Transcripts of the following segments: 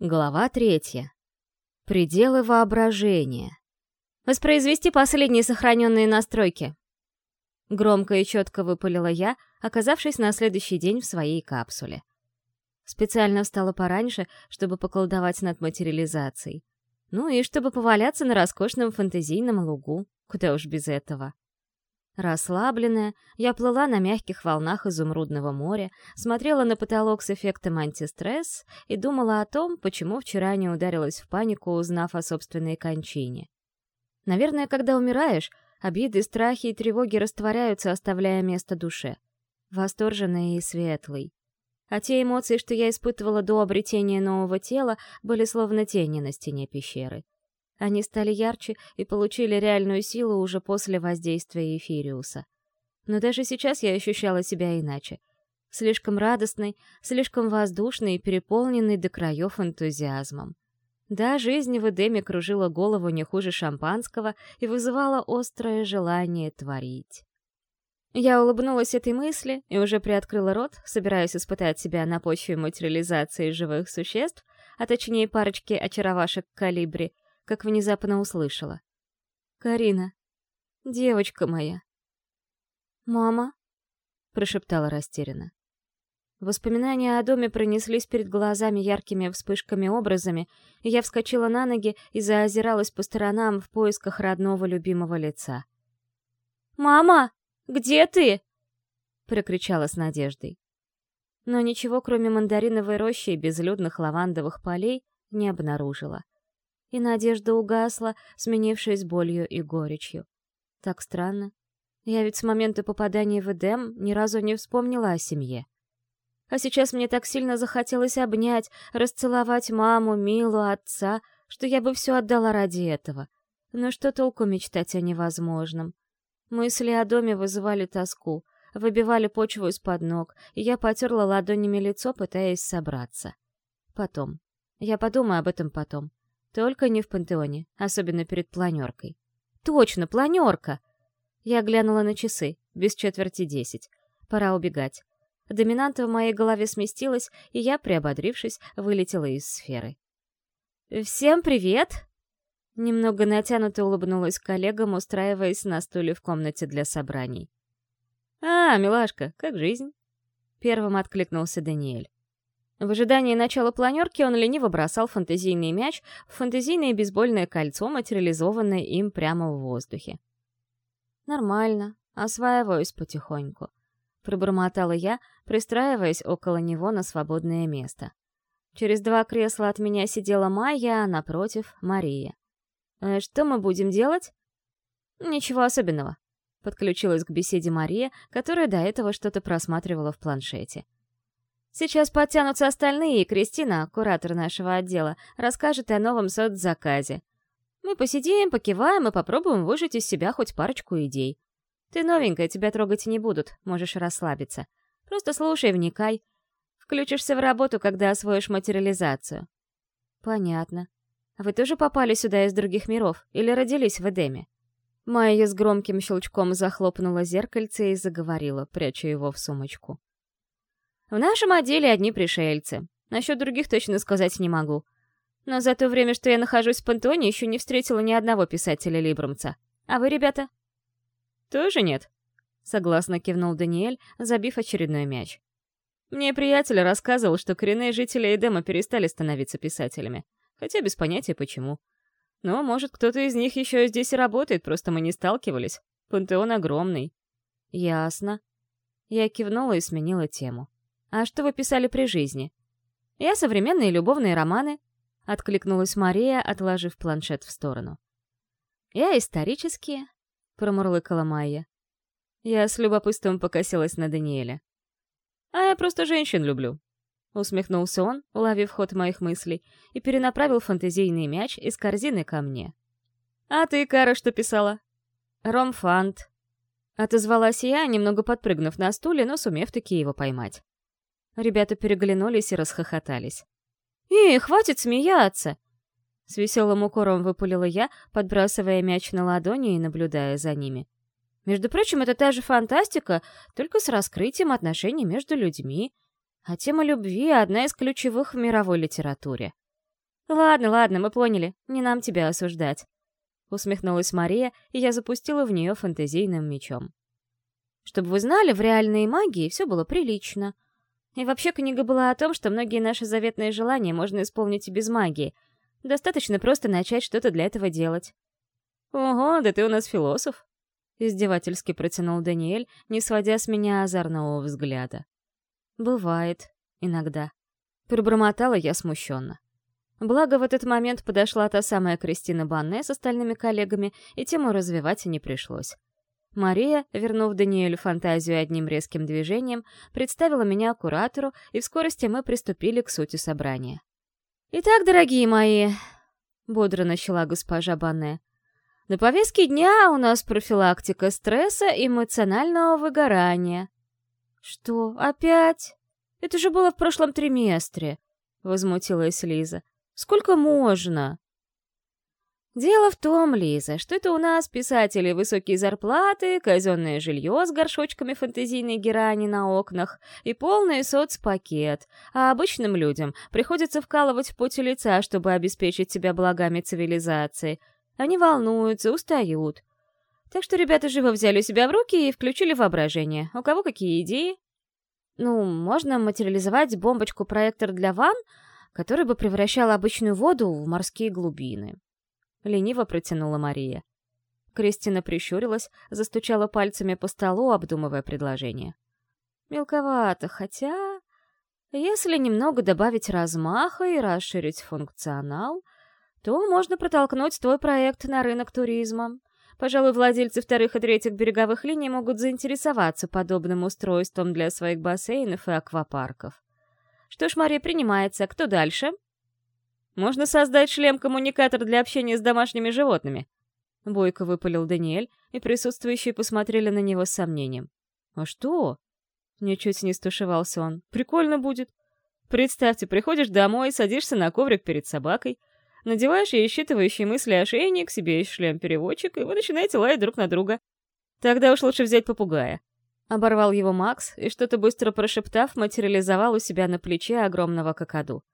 Глава третья. Пределы воображения. Воспроизвести последние сохраненные настройки. Громко и четко выпалила я, оказавшись на следующий день в своей капсуле. Специально встала пораньше, чтобы поколдовать над материализацией. Ну и чтобы поваляться на роскошном фантазийном лугу, куда уж без этого. Расслабленная, я плыла на мягких волнах изумрудного моря, смотрела на потолок с эффектом антистресс и думала о том, почему вчера не ударилась в панику, узнав о собственной кончине. Наверное, когда умираешь, обиды, страхи и тревоги растворяются, оставляя место душе. Восторженный и светлый. А те эмоции, что я испытывала до обретения нового тела, были словно тени на стене пещеры. Они стали ярче и получили реальную силу уже после воздействия Эфириуса. Но даже сейчас я ощущала себя иначе. Слишком радостной, слишком воздушной и переполненной до краев энтузиазмом. Да, жизнь в Эдеме кружила голову не хуже шампанского и вызывала острое желание творить. Я улыбнулась этой мысли и уже приоткрыла рот, собираясь испытать себя на почве материализации живых существ, а точнее парочки очаровашек калибри, как внезапно услышала. «Карина, девочка моя». «Мама?» — прошептала растерянно. Воспоминания о доме пронеслись перед глазами яркими вспышками-образами, и я вскочила на ноги и заозиралась по сторонам в поисках родного любимого лица. «Мама, где ты?» — прокричала с надеждой. Но ничего, кроме мандариновой рощи и безлюдных лавандовых полей, не обнаружила и надежда угасла, сменившись болью и горечью. Так странно. Я ведь с момента попадания в Эдем ни разу не вспомнила о семье. А сейчас мне так сильно захотелось обнять, расцеловать маму, Милу, отца, что я бы все отдала ради этого. Но что толку мечтать о невозможном? Мысли о доме вызывали тоску, выбивали почву из-под ног, и я потерла ладонями лицо, пытаясь собраться. Потом. Я подумаю об этом потом. Только не в пантеоне, особенно перед планеркой. Точно, планерка! Я глянула на часы, без четверти десять. Пора убегать. Доминанта в моей голове сместилась, и я, приободрившись, вылетела из сферы. «Всем привет!» Немного натянуто улыбнулась коллегам, устраиваясь на стуле в комнате для собраний. «А, милашка, как жизнь?» Первым откликнулся Даниэль. В ожидании начала планерки он лениво бросал фантазийный мяч в фантазийное бейсбольное кольцо, материализованное им прямо в воздухе. «Нормально, осваиваюсь потихоньку», — пробормотала я, пристраиваясь около него на свободное место. Через два кресла от меня сидела Майя, а напротив — Мария. «Э, «Что мы будем делать?» «Ничего особенного», — подключилась к беседе Мария, которая до этого что-то просматривала в планшете. Сейчас подтянутся остальные, и Кристина, куратор нашего отдела, расскажет о новом соцзаказе. Мы посидим, покиваем и попробуем выжать из себя хоть парочку идей. Ты новенькая, тебя трогать не будут, можешь расслабиться. Просто слушай, вникай. Включишься в работу, когда освоишь материализацию. Понятно. А вы тоже попали сюда из других миров или родились в Эдеме? Майя с громким щелчком захлопнула зеркальце и заговорила, пряча его в сумочку. В нашем отделе одни пришельцы. Насчет других точно сказать не могу. Но за то время, что я нахожусь в Пантоне, еще не встретила ни одного писателя-либрамца. А вы, ребята? Тоже нет. Согласно кивнул Даниэль, забив очередной мяч. Мне приятель рассказывал, что коренные жители Эдема перестали становиться писателями. Хотя без понятия почему. Но, может, кто-то из них еще здесь и работает, просто мы не сталкивались. Пантеон огромный. Ясно. Я кивнула и сменила тему. «А что вы писали при жизни?» «Я современные любовные романы», — откликнулась Мария, отложив планшет в сторону. «Я исторические», — промурлыкала Майя. Я с любопытством покосилась на Даниэля. «А я просто женщин люблю», — усмехнулся он, уловив ход моих мыслей, и перенаправил фантазийный мяч из корзины ко мне. «А ты, Кара, что писала?» «Ромфант», — отозвалась я, немного подпрыгнув на стуле, но сумев таки его поймать. Ребята переглянулись и расхохотались. «Эй, хватит смеяться!» С веселым укором выпалила я, подбрасывая мяч на ладони и наблюдая за ними. Между прочим, это та же фантастика, только с раскрытием отношений между людьми. А тема любви — одна из ключевых в мировой литературе. Ладно, ладно, мы поняли, не нам тебя осуждать. Усмехнулась Мария, и я запустила в нее фантазийным мечом. Чтобы вы знали, в реальной магии все было прилично. И вообще книга была о том, что многие наши заветные желания можно исполнить и без магии. Достаточно просто начать что-то для этого делать. «Ого, да ты у нас философ!» — издевательски протянул Даниэль, не сводя с меня озорного взгляда. «Бывает. Иногда». Пробормотала я смущенно. Благо, в этот момент подошла та самая Кристина Банне с остальными коллегами, и тему развивать не пришлось. Мария, вернув Даниэлю фантазию одним резким движением, представила меня куратору, и в скорости мы приступили к сути собрания. «Итак, дорогие мои», — бодро начала госпожа Банне, «на повестке дня у нас профилактика стресса и эмоционального выгорания». «Что, опять? Это же было в прошлом триместре», — возмутилась Лиза. «Сколько можно?» Дело в том, Лиза, что это у нас писатели высокие зарплаты, казенное жилье с горшочками фэнтезийной герани на окнах и полный соцпакет, а обычным людям приходится вкалывать в поте лица, чтобы обеспечить себя благами цивилизации. Они волнуются, устают. Так что ребята живо взяли себя в руки и включили воображение. У кого какие идеи? Ну, можно материализовать бомбочку-проектор для ванн, который бы превращал обычную воду в морские глубины. — лениво протянула Мария. Кристина прищурилась, застучала пальцами по столу, обдумывая предложение. «Мелковато, хотя...» Если немного добавить размаха и расширить функционал, то можно протолкнуть твой проект на рынок туризма. Пожалуй, владельцы вторых и третьих береговых линий могут заинтересоваться подобным устройством для своих бассейнов и аквапарков. Что ж, Мария принимается. Кто дальше? Можно создать шлем-коммуникатор для общения с домашними животными. Бойко выпалил Даниэль, и присутствующие посмотрели на него с сомнением. «А что?» Ничуть не стушевался он. «Прикольно будет. Представьте, приходишь домой, садишься на коврик перед собакой, надеваешь ей считывающие мысли ошейник, себе есть шлем-переводчик, и вы начинаете лаять друг на друга. Тогда уж лучше взять попугая». Оборвал его Макс и, что-то быстро прошептав, материализовал у себя на плече огромного какаду.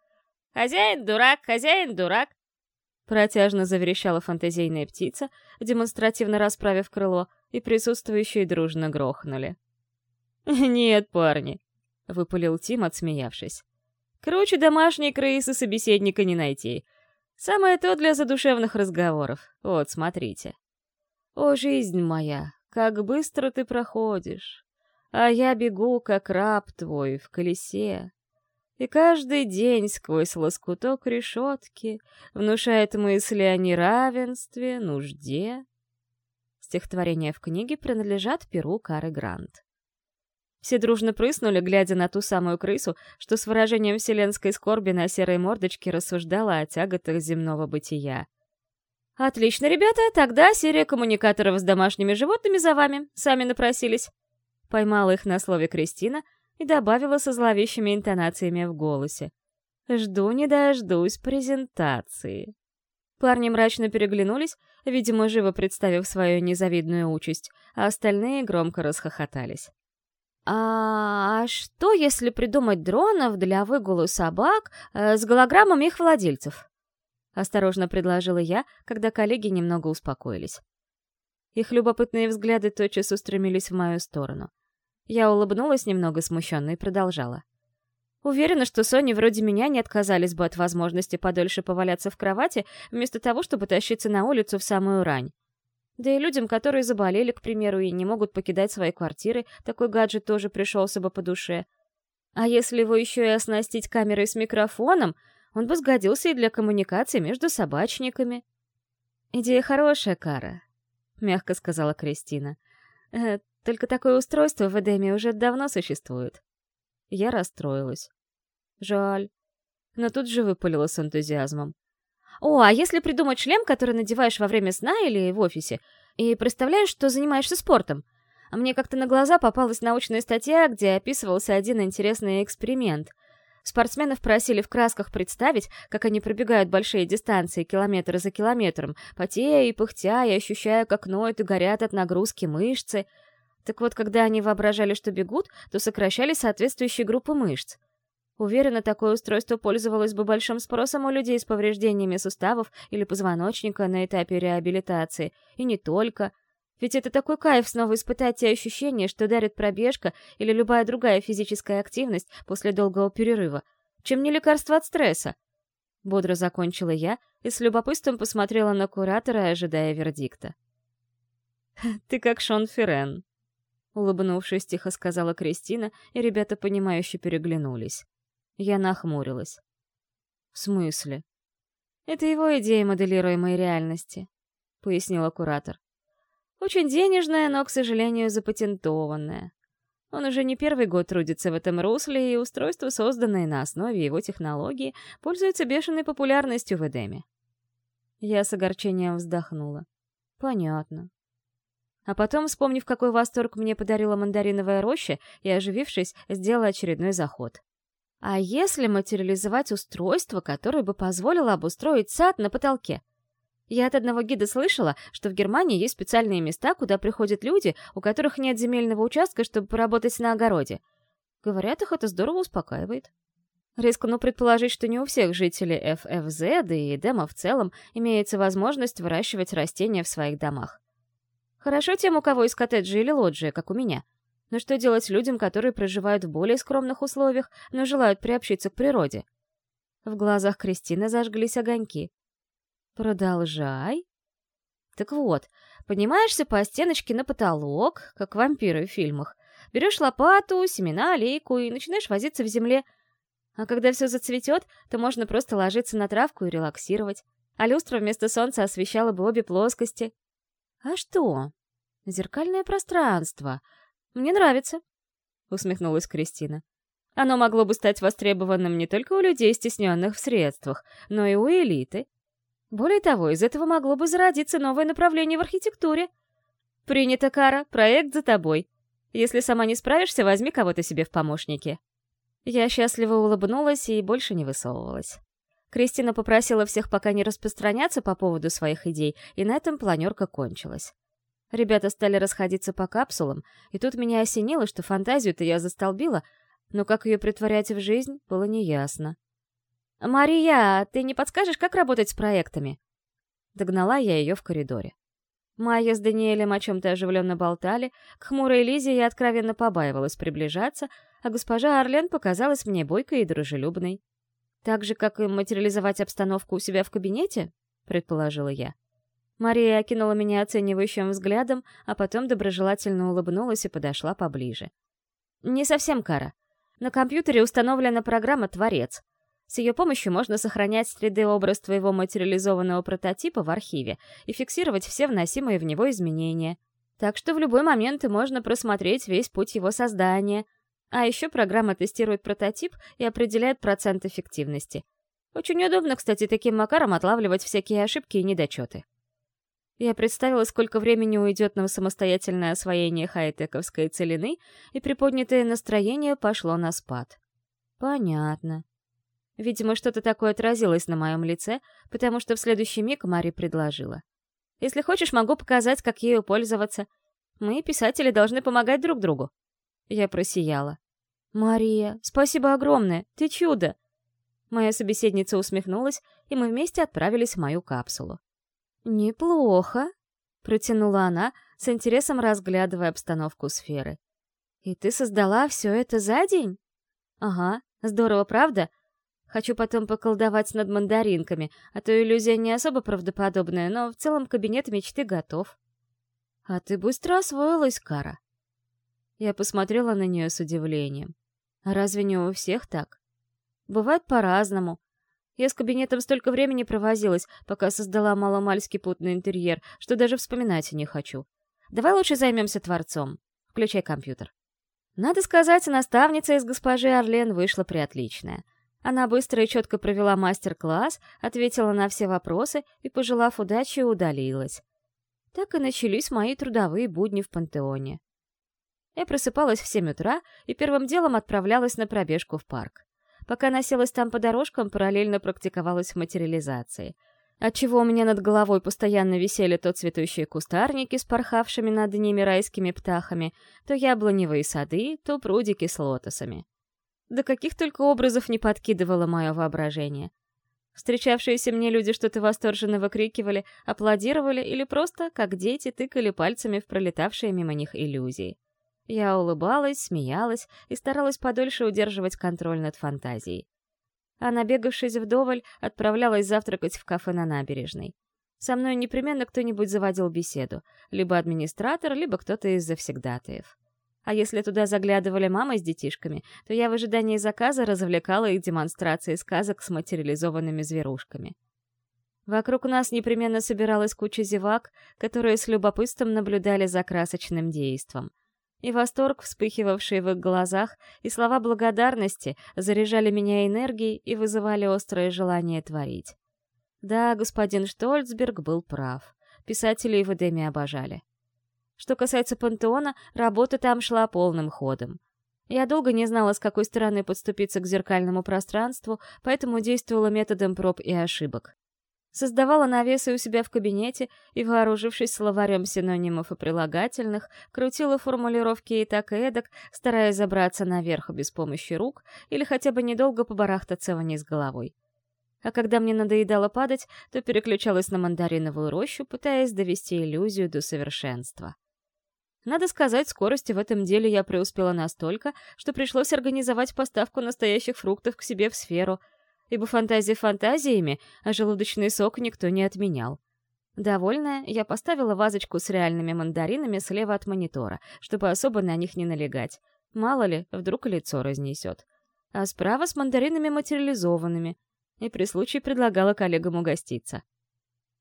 «Хозяин дурак, хозяин дурак!» Протяжно заверещала фантазийная птица, демонстративно расправив крыло, и присутствующие дружно грохнули. «Нет, парни», — выпалил Тим, отсмеявшись. «Круче домашней крысы собеседника не найти. Самое то для задушевных разговоров. Вот, смотрите. О, жизнь моя, как быстро ты проходишь, а я бегу, как раб твой, в колесе. И каждый день сквозь лоскуток решетки внушает мысли о неравенстве, нужде. Стихотворения в книге принадлежат перу Кары Грант. Все дружно прыснули, глядя на ту самую крысу, что с выражением вселенской скорби на серой мордочке рассуждала о тяготах земного бытия. «Отлично, ребята, тогда серия коммуникаторов с домашними животными за вами. Сами напросились». Поймала их на слове Кристина — и добавила со зловещими интонациями в голосе. «Жду не дождусь презентации». Парни мрачно переглянулись, видимо, живо представив свою незавидную участь, а остальные громко расхохотались. «А, -а что, если придумать дронов для выгула собак э, с голограммами их владельцев?» — осторожно предложила я, когда коллеги немного успокоились. Их любопытные взгляды тотчас устремились в мою сторону. Я улыбнулась немного смущенно и продолжала. Уверена, что Сони вроде меня не отказались бы от возможности подольше поваляться в кровати, вместо того, чтобы тащиться на улицу в самую рань. Да и людям, которые заболели, к примеру, и не могут покидать свои квартиры, такой гаджет тоже пришелся бы по душе. А если его еще и оснастить камерой с микрофоном, он бы сгодился и для коммуникации между собачниками. «Идея хорошая, Кара», — мягко сказала Кристина. «Э, только такое устройство в Эдеме уже давно существует. Я расстроилась. Жаль. Но тут же выпалила с энтузиазмом. О, а если придумать шлем, который надеваешь во время сна или в офисе, и представляешь, что занимаешься спортом? Мне как-то на глаза попалась научная статья, где описывался один интересный эксперимент. Спортсменов просили в красках представить, как они пробегают большие дистанции километр за километром, потея и пыхтя, и ощущая, как ноют и горят от нагрузки мышцы — так вот, когда они воображали, что бегут, то сокращали соответствующие группы мышц. Уверена, такое устройство пользовалось бы большим спросом у людей с повреждениями суставов или позвоночника на этапе реабилитации. И не только. Ведь это такой кайф снова испытать те ощущения, что дарит пробежка или любая другая физическая активность после долгого перерыва, чем не лекарство от стресса. Бодро закончила я и с любопытством посмотрела на куратора, ожидая вердикта. «Ты как Шон Феррен», — улыбнувшись, тихо сказала Кристина, и ребята, понимающе переглянулись. Я нахмурилась. «В смысле?» «Это его идея моделируемой реальности», — пояснила куратор. «Очень денежная, но, к сожалению, запатентованная. Он уже не первый год трудится в этом русле, и устройства, созданные на основе его технологии, пользуются бешеной популярностью в Эдеме». Я с огорчением вздохнула. «Понятно. А потом, вспомнив, какой восторг мне подарила мандариновая роща, и, оживившись, сделала очередной заход. А если материализовать устройство, которое бы позволило обустроить сад на потолке? Я от одного гида слышала, что в Германии есть специальные места, куда приходят люди, у которых нет земельного участка, чтобы поработать на огороде. Говорят, их это здорово успокаивает. Рискну предположить, что не у всех жителей ФФЗ, да и Эдема в целом, имеется возможность выращивать растения в своих домах. Хорошо тем, у кого из коттеджа или лоджия, как у меня — но что делать людям, которые проживают в более скромных условиях, но желают приобщиться к природе? В глазах Кристины зажглись огоньки. «Продолжай». «Так вот, поднимаешься по стеночке на потолок, как вампиры в фильмах, берешь лопату, семена, лейку и начинаешь возиться в земле. А когда все зацветет, то можно просто ложиться на травку и релаксировать, а люстра вместо солнца освещала бы обе плоскости. А что? Зеркальное пространство — «Мне нравится», — усмехнулась Кристина. «Оно могло бы стать востребованным не только у людей, стесненных в средствах, но и у элиты. Более того, из этого могло бы зародиться новое направление в архитектуре. Принято, Кара, проект за тобой. Если сама не справишься, возьми кого-то себе в помощники». Я счастливо улыбнулась и больше не высовывалась. Кристина попросила всех пока не распространяться по поводу своих идей, и на этом планерка кончилась. Ребята стали расходиться по капсулам, и тут меня осенило, что фантазию-то я застолбила, но как ее притворять в жизнь, было неясно. «Мария, ты не подскажешь, как работать с проектами?» Догнала я ее в коридоре. Майя с Даниэлем о чем-то оживленно болтали, к хмурой Лизе я откровенно побаивалась приближаться, а госпожа Орлен показалась мне бойкой и дружелюбной. «Так же, как и материализовать обстановку у себя в кабинете?» — предположила я. Мария окинула меня оценивающим взглядом, а потом доброжелательно улыбнулась и подошла поближе. «Не совсем кара. На компьютере установлена программа «Творец». С ее помощью можно сохранять 3D-образ твоего материализованного прототипа в архиве и фиксировать все вносимые в него изменения. Так что в любой момент можно просмотреть весь путь его создания. А еще программа тестирует прототип и определяет процент эффективности. Очень удобно, кстати, таким макаром отлавливать всякие ошибки и недочеты. Я представила, сколько времени уйдет на самостоятельное освоение хай-тековской целины, и приподнятое настроение пошло на спад. Понятно. Видимо, что-то такое отразилось на моем лице, потому что в следующий миг Мари предложила. «Если хочешь, могу показать, как ею пользоваться. Мы, писатели, должны помогать друг другу». Я просияла. «Мария, спасибо огромное, ты чудо!» Моя собеседница усмехнулась, и мы вместе отправились в мою капсулу. «Неплохо», — протянула она, с интересом разглядывая обстановку сферы. «И ты создала все это за день?» «Ага, здорово, правда? Хочу потом поколдовать над мандаринками, а то иллюзия не особо правдоподобная, но в целом кабинет мечты готов». «А ты быстро освоилась, Кара». Я посмотрела на нее с удивлением. «А разве не у всех так?» «Бывает по-разному», я с кабинетом столько времени провозилась, пока создала маломальский путный интерьер, что даже вспоминать не хочу. Давай лучше займемся творцом. Включай компьютер. Надо сказать, наставница из госпожи Орлен вышла приотличная. Она быстро и четко провела мастер-класс, ответила на все вопросы и, пожелав удачи, удалилась. Так и начались мои трудовые будни в пантеоне. Я просыпалась в семь утра и первым делом отправлялась на пробежку в парк. Пока носилась там по дорожкам, параллельно практиковалась в материализации. Отчего у меня над головой постоянно висели то цветущие кустарники с порхавшими над ними райскими птахами, то яблоневые сады, то прудики с лотосами. Да каких только образов не подкидывало мое воображение. Встречавшиеся мне люди что-то восторженно выкрикивали, аплодировали или просто, как дети, тыкали пальцами в пролетавшие мимо них иллюзии. Я улыбалась, смеялась и старалась подольше удерживать контроль над фантазией. А набегавшись вдоволь, отправлялась завтракать в кафе на набережной. Со мной непременно кто-нибудь заводил беседу, либо администратор, либо кто-то из завсегдатаев. А если туда заглядывали мамы с детишками, то я в ожидании заказа развлекала их демонстрацией сказок с материализованными зверушками. Вокруг нас непременно собиралась куча зевак, которые с любопытством наблюдали за красочным действом. И восторг, вспыхивавший в их глазах, и слова благодарности заряжали меня энергией и вызывали острое желание творить. Да, господин Штольцберг был прав. Писатели в Эдеме обожали. Что касается пантеона, работа там шла полным ходом. Я долго не знала, с какой стороны подступиться к зеркальному пространству, поэтому действовала методом проб и ошибок. Создавала навесы у себя в кабинете и, вооружившись словарем синонимов и прилагательных, крутила формулировки и так и эдак, стараясь забраться наверх без помощи рук или хотя бы недолго побарахтаться вниз головой а когда мне надоедало падать, то переключалась на мандариновую рощу, пытаясь довести иллюзию до совершенства. Надо сказать, скорости в этом деле я преуспела настолько, что пришлось организовать поставку настоящих фруктов к себе в сферу, ибо фантазии фантазиями, а желудочный сок никто не отменял. Довольная, я поставила вазочку с реальными мандаринами слева от монитора, чтобы особо на них не налегать. Мало ли, вдруг лицо разнесет. А справа с мандаринами материализованными — и при случае предлагала коллегам угоститься.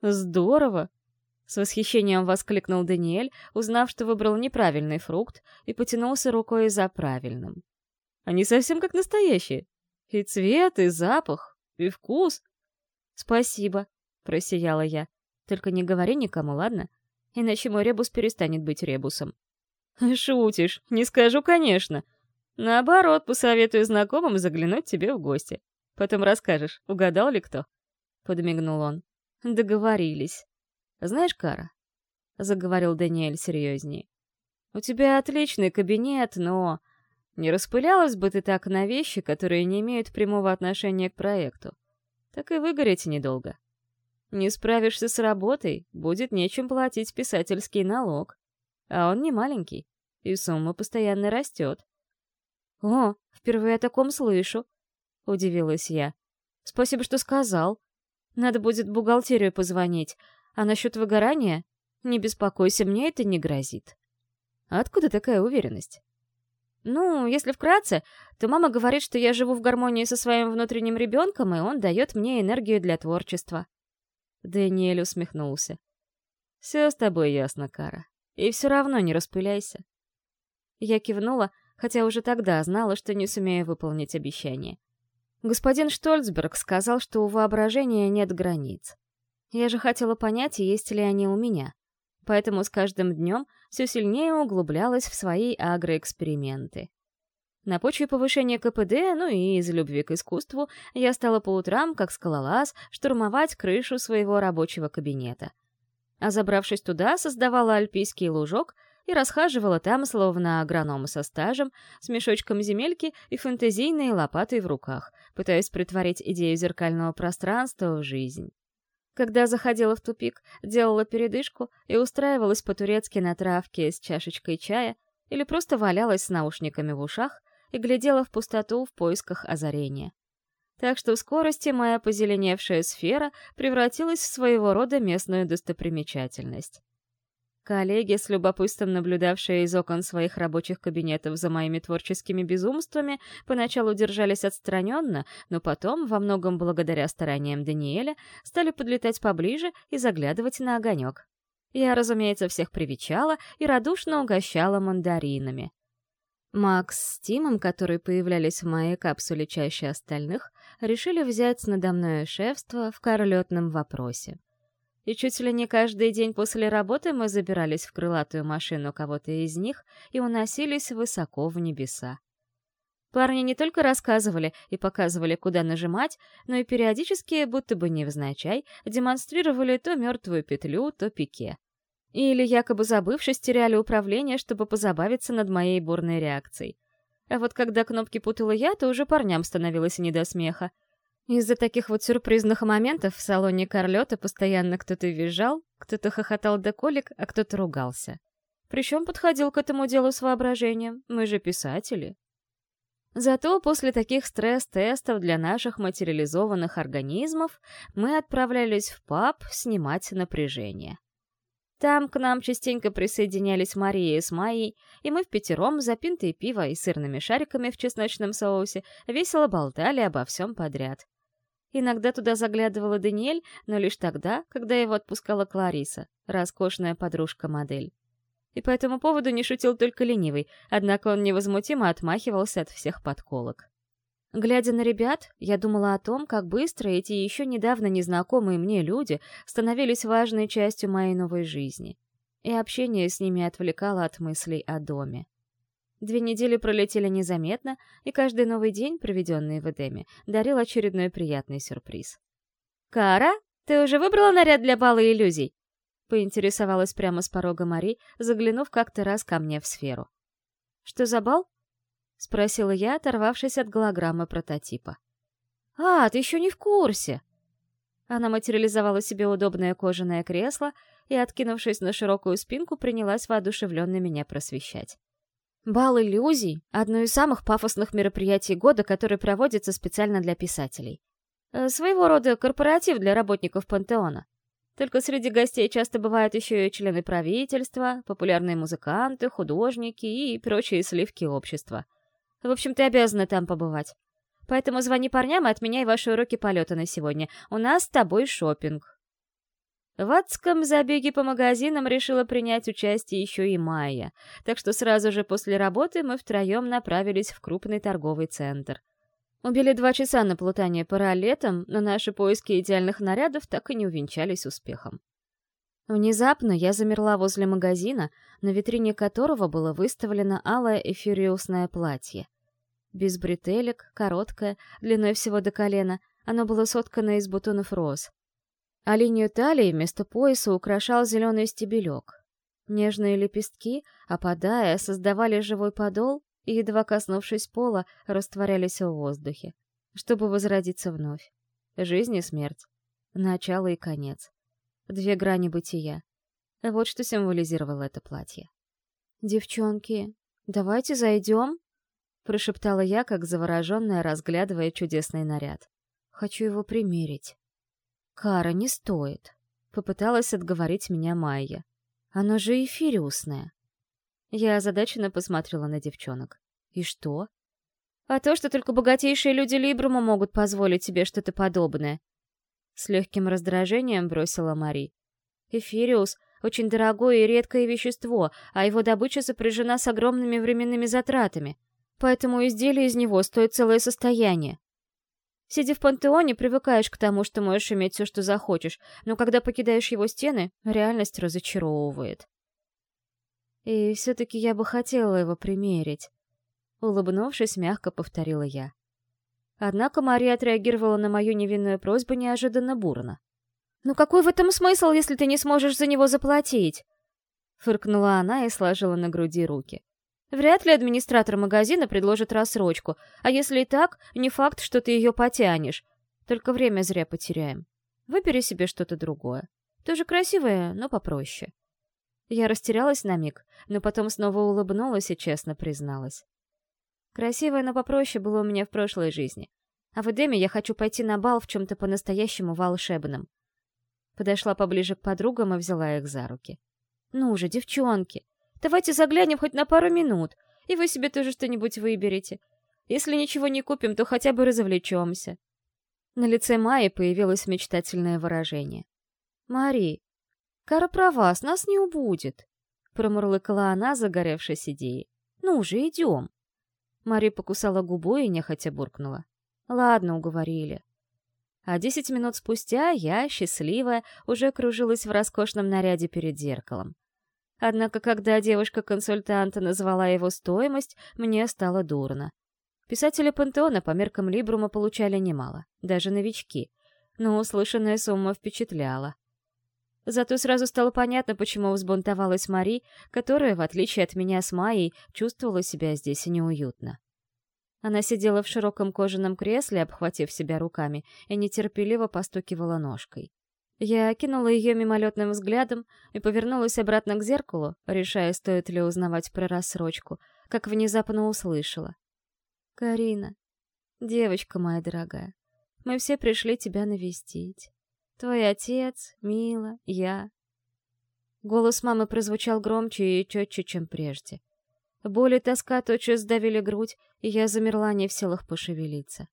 «Здорово!» — с восхищением воскликнул Даниэль, узнав, что выбрал неправильный фрукт, и потянулся рукой за правильным. «Они совсем как настоящие. И цвет, и запах, и вкус». «Спасибо», — просияла я. «Только не говори никому, ладно? Иначе мой ребус перестанет быть ребусом». «Шутишь, не скажу, конечно. Наоборот, посоветую знакомым заглянуть тебе в гости. Потом расскажешь, угадал ли кто?» Подмигнул он. «Договорились. Знаешь, Кара?» Заговорил Даниэль серьезнее. «У тебя отличный кабинет, но... Не распылялась бы ты так на вещи, которые не имеют прямого отношения к проекту. Так и выгореть недолго. Не справишься с работой, будет нечем платить писательский налог. А он не маленький, и сумма постоянно растет. О, впервые о таком слышу удивилась я. «Спасибо, что сказал. Надо будет бухгалтерию позвонить. А насчет выгорания? Не беспокойся, мне это не грозит». «Откуда такая уверенность?» «Ну, если вкратце, то мама говорит, что я живу в гармонии со своим внутренним ребенком, и он дает мне энергию для творчества». Дэниэль усмехнулся. «Все с тобой ясно, Кара. И все равно не распыляйся». Я кивнула, хотя уже тогда знала, что не сумею выполнить обещание. Господин Штольцберг сказал, что у воображения нет границ. Я же хотела понять, есть ли они у меня. Поэтому с каждым днем все сильнее углублялась в свои агроэксперименты. На почве повышения КПД, ну и из любви к искусству, я стала по утрам, как скалолаз, штурмовать крышу своего рабочего кабинета. А забравшись туда, создавала альпийский лужок — и расхаживала там, словно агроном со стажем, с мешочком земельки и фэнтезийной лопатой в руках, пытаясь притворить идею зеркального пространства в жизнь. Когда заходила в тупик, делала передышку и устраивалась по-турецки на травке с чашечкой чая или просто валялась с наушниками в ушах и глядела в пустоту в поисках озарения. Так что в скорости моя позеленевшая сфера превратилась в своего рода местную достопримечательность. Коллеги, с любопытством наблюдавшие из окон своих рабочих кабинетов за моими творческими безумствами, поначалу держались отстраненно, но потом, во многом благодаря стараниям Даниэля, стали подлетать поближе и заглядывать на огонек. Я, разумеется, всех привечала и радушно угощала мандаринами. Макс с Тимом, которые появлялись в моей капсуле чаще остальных, решили взять надо мной шефство в королетном вопросе и чуть ли не каждый день после работы мы забирались в крылатую машину кого-то из них и уносились высоко в небеса. Парни не только рассказывали и показывали, куда нажимать, но и периодически, будто бы невзначай, демонстрировали то мертвую петлю, то пике. Или якобы забывшись теряли управление, чтобы позабавиться над моей бурной реакцией. А вот когда кнопки путала я, то уже парням становилось не до смеха. Из-за таких вот сюрпризных моментов в салоне Карлета постоянно кто-то визжал, кто-то хохотал до колик, а кто-то ругался. Причем подходил к этому делу с воображением, мы же писатели. Зато после таких стресс-тестов для наших материализованных организмов мы отправлялись в паб снимать напряжение. Там к нам частенько присоединялись Мария с Майей, и мы в пятером, за пинтой пива и сырными шариками в чесночном соусе, весело болтали обо всем подряд. Иногда туда заглядывала Даниэль, но лишь тогда, когда его отпускала Клариса, роскошная подружка-модель. И по этому поводу не шутил только ленивый, однако он невозмутимо отмахивался от всех подколок. Глядя на ребят, я думала о том, как быстро эти еще недавно незнакомые мне люди становились важной частью моей новой жизни. И общение с ними отвлекало от мыслей о доме. Две недели пролетели незаметно, и каждый новый день, проведенный в Эдеме, дарил очередной приятный сюрприз. «Кара, ты уже выбрала наряд для бала иллюзий?» — поинтересовалась прямо с порога Мари, заглянув как-то раз ко мне в сферу. «Что за бал?» — спросила я, оторвавшись от голограммы прототипа. «А, ты еще не в курсе!» Она материализовала себе удобное кожаное кресло и, откинувшись на широкую спинку, принялась воодушевленно меня просвещать. Бал иллюзий — одно из самых пафосных мероприятий года, которое проводится специально для писателей. Э, своего рода корпоратив для работников пантеона. Только среди гостей часто бывают еще и члены правительства, популярные музыканты, художники и прочие сливки общества — в общем, ты обязана там побывать. Поэтому звони парням и отменяй ваши уроки полета на сегодня. У нас с тобой шопинг. В адском забеге по магазинам решила принять участие еще и Майя, так что сразу же после работы мы втроем направились в крупный торговый центр. Убили два часа на плутание паралетом, но наши поиски идеальных нарядов так и не увенчались успехом. Внезапно я замерла возле магазина, на витрине которого было выставлено алое эфириусное платье. Без бретелек, короткое, длиной всего до колена, оно было соткано из бутонов роз. А линию талии вместо пояса украшал зеленый стебелек. Нежные лепестки, опадая, создавали живой подол и, едва коснувшись пола, растворялись в воздухе, чтобы возродиться вновь. Жизнь и смерть. Начало и конец две грани бытия. Вот что символизировало это платье. «Девчонки, давайте зайдем?» — прошептала я, как завороженная, разглядывая чудесный наряд. «Хочу его примерить». «Кара, не стоит», — попыталась отговорить меня Майя. «Оно же эфириусное». Я озадаченно посмотрела на девчонок. «И что?» «А то, что только богатейшие люди Либрума могут позволить себе что-то подобное. С легким раздражением бросила Мари. Эфириус — очень дорогое и редкое вещество, а его добыча сопряжена с огромными временными затратами. Поэтому изделие из него стоит целое состояние. Сидя в пантеоне, привыкаешь к тому, что можешь иметь все, что захочешь, но когда покидаешь его стены, реальность разочаровывает. И все-таки я бы хотела его примерить. Улыбнувшись, мягко повторила я. Однако Мария отреагировала на мою невинную просьбу неожиданно бурно. «Ну какой в этом смысл, если ты не сможешь за него заплатить?» Фыркнула она и сложила на груди руки. «Вряд ли администратор магазина предложит рассрочку, а если и так, не факт, что ты ее потянешь. Только время зря потеряем. Выбери себе что-то другое. Тоже красивое, но попроще». Я растерялась на миг, но потом снова улыбнулась и честно призналась. Красивое, но попроще было у меня в прошлой жизни. А в Эдеме я хочу пойти на бал в чем-то по-настоящему волшебном. Подошла поближе к подругам и взяла их за руки. «Ну же, девчонки, давайте заглянем хоть на пару минут, и вы себе тоже что-нибудь выберете. Если ничего не купим, то хотя бы развлечемся». На лице Майи появилось мечтательное выражение. «Мари, Кара права, с нас не убудет», — промурлыкала она, загоревшись идеей. «Ну же, идем». Мари покусала губу и нехотя буркнула. «Ладно, уговорили». А десять минут спустя я, счастливая, уже кружилась в роскошном наряде перед зеркалом. Однако, когда девушка-консультанта назвала его стоимость, мне стало дурно. Писатели Пантеона по меркам Либрума получали немало, даже новички, но услышанная сумма впечатляла. Зато сразу стало понятно, почему взбунтовалась Мари, которая, в отличие от меня с Майей, чувствовала себя здесь неуютно. Она сидела в широком кожаном кресле, обхватив себя руками, и нетерпеливо постукивала ножкой. Я окинула ее мимолетным взглядом и повернулась обратно к зеркалу, решая, стоит ли узнавать про рассрочку, как внезапно услышала. «Карина, девочка моя дорогая, мы все пришли тебя навестить. Твой отец, Мила, я». Голос мамы прозвучал громче и четче, чем прежде. Боль и тоска тотчас сдавили грудь, и я замерла не в силах пошевелиться.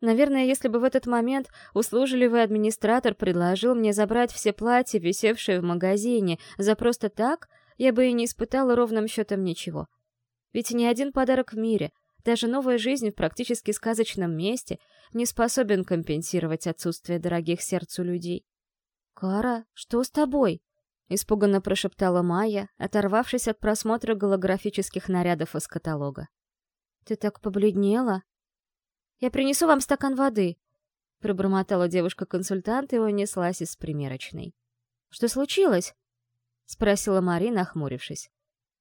Наверное, если бы в этот момент услужливый администратор предложил мне забрать все платья, висевшие в магазине, за просто так, я бы и не испытала ровным счетом ничего. Ведь ни один подарок в мире, даже новая жизнь в практически сказочном месте, не способен компенсировать отсутствие дорогих сердцу людей. «Кара, что с тобой?» — испуганно прошептала Майя, оторвавшись от просмотра голографических нарядов из каталога. «Ты так побледнела?» Я принесу вам стакан воды», — пробормотала девушка-консультант и унеслась из примерочной. «Что случилось?» — спросила Марина, нахмурившись.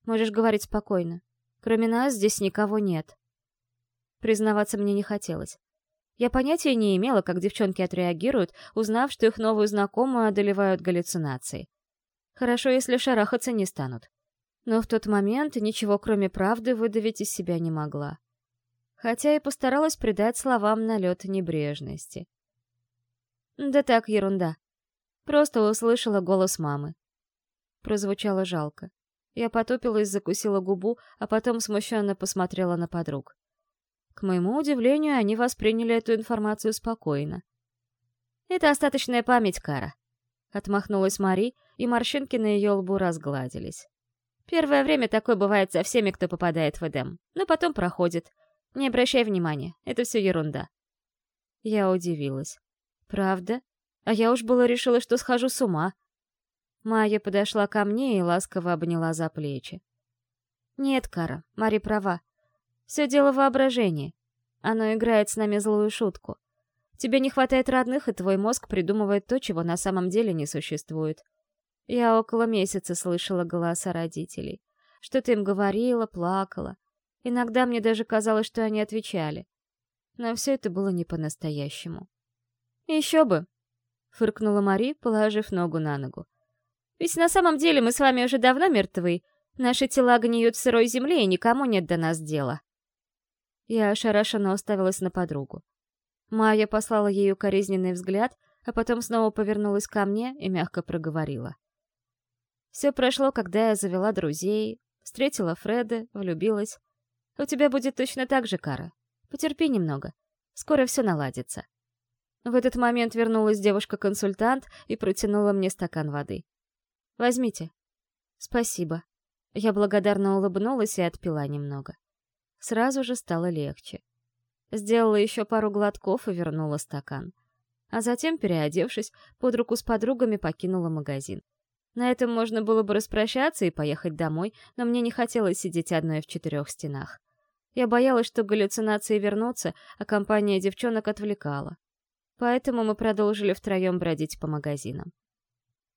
«Можешь говорить спокойно. Кроме нас здесь никого нет». Признаваться мне не хотелось. Я понятия не имела, как девчонки отреагируют, узнав, что их новую знакомую одолевают галлюцинации. Хорошо, если шарахаться не станут. Но в тот момент ничего, кроме правды, выдавить из себя не могла хотя и постаралась придать словам налет небрежности. «Да так, ерунда. Просто услышала голос мамы». Прозвучало жалко. Я потупилась, закусила губу, а потом смущенно посмотрела на подруг. К моему удивлению, они восприняли эту информацию спокойно. «Это остаточная память, Кара», — отмахнулась Мари, и морщинки на ее лбу разгладились. «Первое время такое бывает со всеми, кто попадает в Эдем, но потом проходит. Не обращай внимания, это все ерунда. Я удивилась. Правда? А я уж было решила, что схожу с ума. Майя подошла ко мне и ласково обняла за плечи. Нет, Кара, Мари права. Все дело в воображении. Оно играет с нами злую шутку. Тебе не хватает родных, и твой мозг придумывает то, чего на самом деле не существует. Я около месяца слышала голоса родителей. Что-то им говорила, плакала. Иногда мне даже казалось, что они отвечали. Но все это было не по-настоящему. «Еще бы!» — фыркнула Мари, положив ногу на ногу. «Ведь на самом деле мы с вами уже давно мертвы. Наши тела гниют в сырой земле, и никому нет до нас дела». Я ошарашенно уставилась на подругу. Майя послала ею коризненный взгляд, а потом снова повернулась ко мне и мягко проговорила. Все прошло, когда я завела друзей, встретила Фреда, влюбилась. У тебя будет точно так же, Кара. Потерпи немного. Скоро все наладится. В этот момент вернулась девушка-консультант и протянула мне стакан воды. «Возьмите». «Спасибо». Я благодарно улыбнулась и отпила немного. Сразу же стало легче. Сделала еще пару глотков и вернула стакан. А затем, переодевшись, под руку с подругами покинула магазин. На этом можно было бы распрощаться и поехать домой, но мне не хотелось сидеть одной в четырех стенах. Я боялась, что галлюцинации вернутся, а компания девчонок отвлекала. Поэтому мы продолжили втроем бродить по магазинам.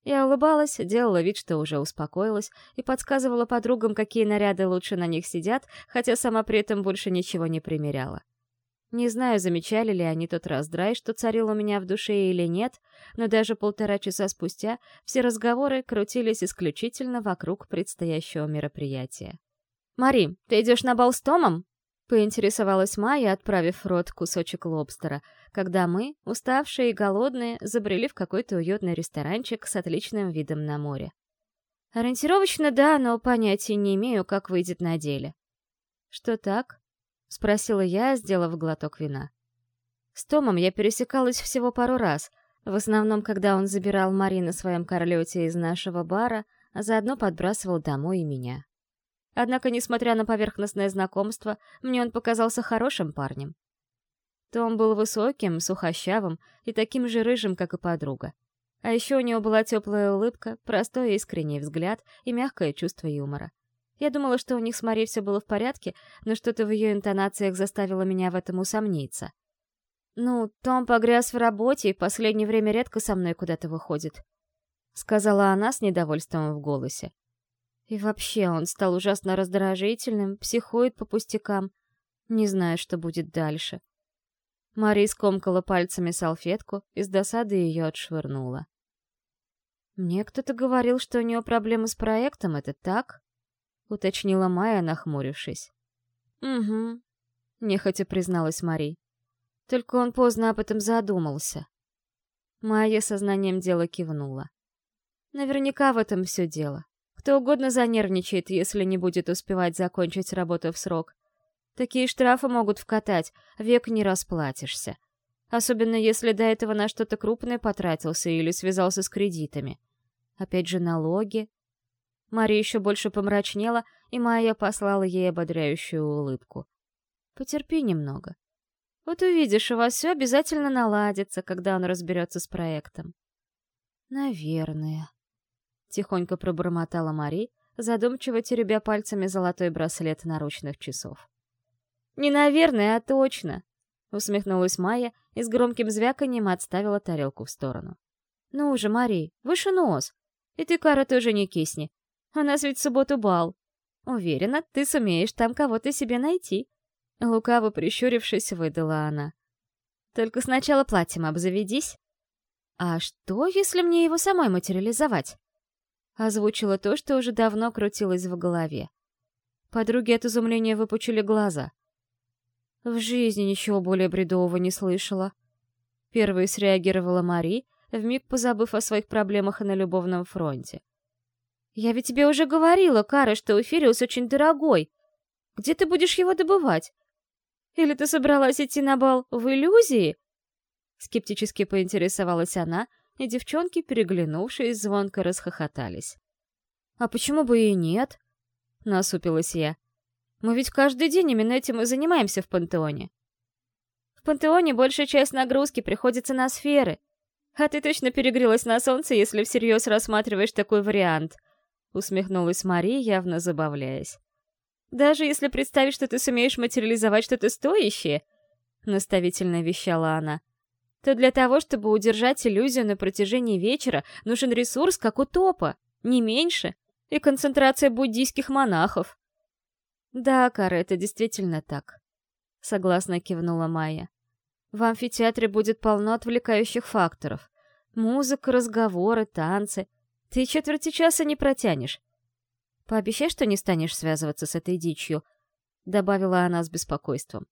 Я улыбалась, делала вид, что уже успокоилась, и подсказывала подругам, какие наряды лучше на них сидят, хотя сама при этом больше ничего не примеряла. Не знаю, замечали ли они тот раздрай, что царил у меня в душе или нет, но даже полтора часа спустя все разговоры крутились исключительно вокруг предстоящего мероприятия. «Мари, ты идешь на бал с Томом?» — поинтересовалась Майя, отправив в рот кусочек лобстера, когда мы, уставшие и голодные, забрели в какой-то уютный ресторанчик с отличным видом на море. Ориентировочно да, но понятия не имею, как выйдет на деле. «Что так?» — спросила я, сделав глоток вина. С Томом я пересекалась всего пару раз, в основном, когда он забирал Мари на своем королете из нашего бара, а заодно подбрасывал домой и меня. Однако, несмотря на поверхностное знакомство, мне он показался хорошим парнем. Том был высоким, сухощавым и таким же рыжим, как и подруга. А еще у него была теплая улыбка, простой искренний взгляд и мягкое чувство юмора. Я думала, что у них с Мари все было в порядке, но что-то в ее интонациях заставило меня в этом усомниться. «Ну, Том погряз в работе и в последнее время редко со мной куда-то выходит», — сказала она с недовольством в голосе. И вообще он стал ужасно раздражительным, психует по пустякам. Не знаю, что будет дальше. Мария скомкала пальцами салфетку и с досады ее отшвырнула. «Мне кто-то говорил, что у нее проблемы с проектом, это так?» — уточнила Майя, нахмурившись. «Угу», — нехотя призналась Мари. Только он поздно об этом задумался. Майя сознанием дела кивнула. Наверняка в этом все дело. Кто угодно занервничает, если не будет успевать закончить работу в срок. Такие штрафы могут вкатать, век не расплатишься. Особенно если до этого на что-то крупное потратился или связался с кредитами. Опять же налоги. Мария еще больше помрачнела, и Майя послала ей ободряющую улыбку. «Потерпи немного. Вот увидишь, у вас все обязательно наладится, когда он разберется с проектом». «Наверное», — тихонько пробормотала Мари, задумчиво теребя пальцами золотой браслет наручных часов. «Не наверное, а точно!» — усмехнулась Майя и с громким звяканием отставила тарелку в сторону. «Ну уже, Мари, выше нос! И ты, Кара, тоже не кисни. У нас ведь в субботу бал. Уверена, ты сумеешь там кого-то себе найти». Лукаво прищурившись, выдала она. «Только сначала платьем обзаведись». «А что, если мне его самой материализовать?» Озвучила то, что уже давно крутилось в голове. Подруги от изумления выпучили глаза — в жизни ничего более бредового не слышала. Первой среагировала Мари, вмиг позабыв о своих проблемах и на любовном фронте. «Я ведь тебе уже говорила, Кара, что Эфириус очень дорогой. Где ты будешь его добывать? Или ты собралась идти на бал в иллюзии?» Скептически поинтересовалась она, и девчонки, переглянувшись, звонко расхохотались. «А почему бы и нет?» — насупилась я. Мы ведь каждый день именно этим и занимаемся в пантеоне. В пантеоне большая часть нагрузки приходится на сферы. А ты точно перегрелась на солнце, если всерьез рассматриваешь такой вариант. Усмехнулась Мария, явно забавляясь. Даже если представить, что ты сумеешь материализовать что-то стоящее, наставительно вещала она, то для того, чтобы удержать иллюзию на протяжении вечера, нужен ресурс, как у топа, не меньше, и концентрация буддийских монахов. «Да, Кара, это действительно так», — согласно кивнула Майя. «В амфитеатре будет полно отвлекающих факторов. Музыка, разговоры, танцы. Ты четверти часа не протянешь. Пообещай, что не станешь связываться с этой дичью», — добавила она с беспокойством.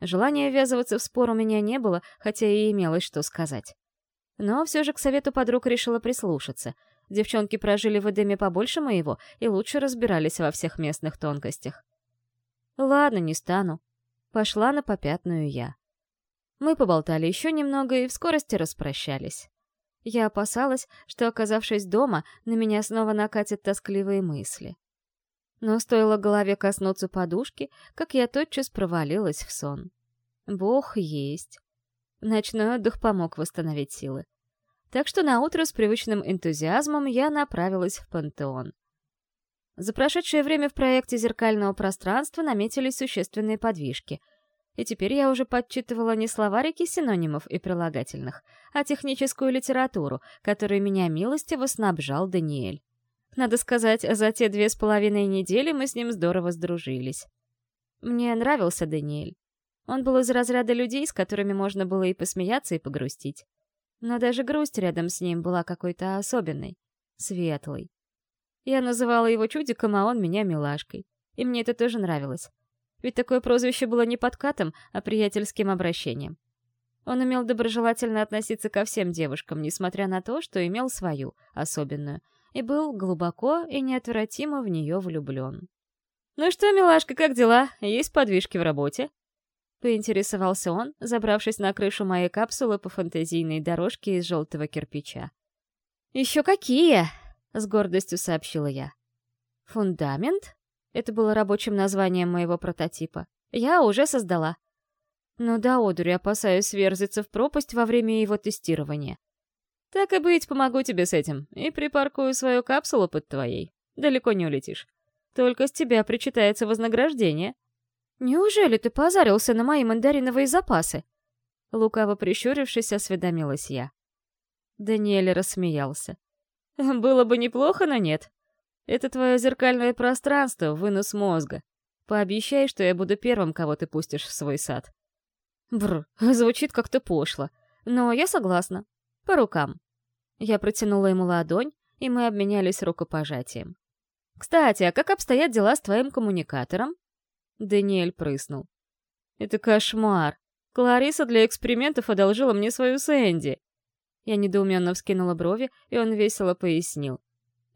Желания ввязываться в спор у меня не было, хотя и имелось что сказать. Но все же к совету подруг решила прислушаться — Девчонки прожили в Эдеме побольше моего и лучше разбирались во всех местных тонкостях. Ладно, не стану. Пошла на попятную я. Мы поболтали еще немного и в скорости распрощались. Я опасалась, что, оказавшись дома, на меня снова накатят тоскливые мысли. Но стоило голове коснуться подушки, как я тотчас провалилась в сон. Бог есть. Ночной отдых помог восстановить силы так что на утро с привычным энтузиазмом я направилась в пантеон. За прошедшее время в проекте зеркального пространства наметились существенные подвижки, и теперь я уже подчитывала не словарики синонимов и прилагательных, а техническую литературу, которой меня милостиво снабжал Даниэль. Надо сказать, за те две с половиной недели мы с ним здорово сдружились. Мне нравился Даниэль. Он был из разряда людей, с которыми можно было и посмеяться, и погрустить. Но даже грусть рядом с ним была какой-то особенной, светлой. Я называла его чудиком, а он меня милашкой. И мне это тоже нравилось. Ведь такое прозвище было не подкатом, а приятельским обращением. Он умел доброжелательно относиться ко всем девушкам, несмотря на то, что имел свою, особенную, и был глубоко и неотвратимо в нее влюблен. «Ну что, милашка, как дела? Есть подвижки в работе?» — поинтересовался он, забравшись на крышу моей капсулы по фантазийной дорожке из желтого кирпича. «Еще какие!» — с гордостью сообщила я. «Фундамент?» — это было рабочим названием моего прототипа. «Я уже создала». Но да, одури, опасаюсь сверзиться в пропасть во время его тестирования. «Так и быть, помогу тебе с этим, и припаркую свою капсулу под твоей. Далеко не улетишь. Только с тебя причитается вознаграждение», «Неужели ты позарился на мои мандариновые запасы?» Лукаво прищурившись, осведомилась я. Даниэль рассмеялся. «Было бы неплохо, но нет. Это твое зеркальное пространство, вынос мозга. Пообещай, что я буду первым, кого ты пустишь в свой сад. Бр, звучит как-то пошло. Но я согласна. По рукам. Я протянула ему ладонь, и мы обменялись рукопожатием. «Кстати, а как обстоят дела с твоим коммуникатором?» Даниэль прыснул. «Это кошмар. Клариса для экспериментов одолжила мне свою Сэнди». Я недоуменно вскинула брови, и он весело пояснил.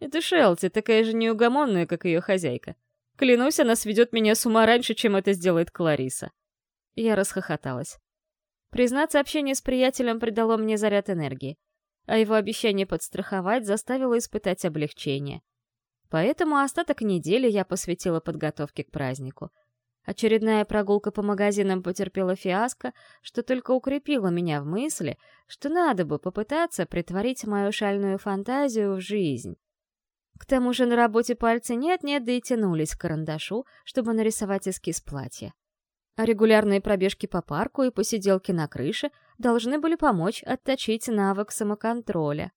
«Это Шелти, такая же неугомонная, как ее хозяйка. Клянусь, она сведет меня с ума раньше, чем это сделает Клариса». Я расхохоталась. Признаться, общение с приятелем придало мне заряд энергии, а его обещание подстраховать заставило испытать облегчение. Поэтому остаток недели я посвятила подготовке к празднику. Очередная прогулка по магазинам потерпела фиаско, что только укрепило меня в мысли, что надо бы попытаться притворить мою шальную фантазию в жизнь. К тому же на работе пальцы нет-нет, да и тянулись к карандашу, чтобы нарисовать эскиз платья. А регулярные пробежки по парку и посиделки на крыше должны были помочь отточить навык самоконтроля.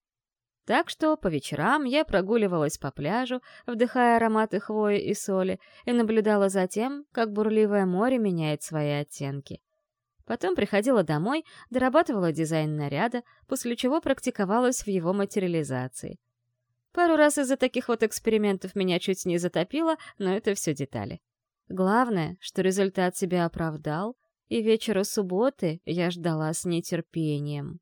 Так что по вечерам я прогуливалась по пляжу, вдыхая ароматы хвои и соли, и наблюдала за тем, как бурливое море меняет свои оттенки. Потом приходила домой, дорабатывала дизайн наряда, после чего практиковалась в его материализации. Пару раз из-за таких вот экспериментов меня чуть не затопило, но это все детали. Главное, что результат себя оправдал, и вечера субботы я ждала с нетерпением.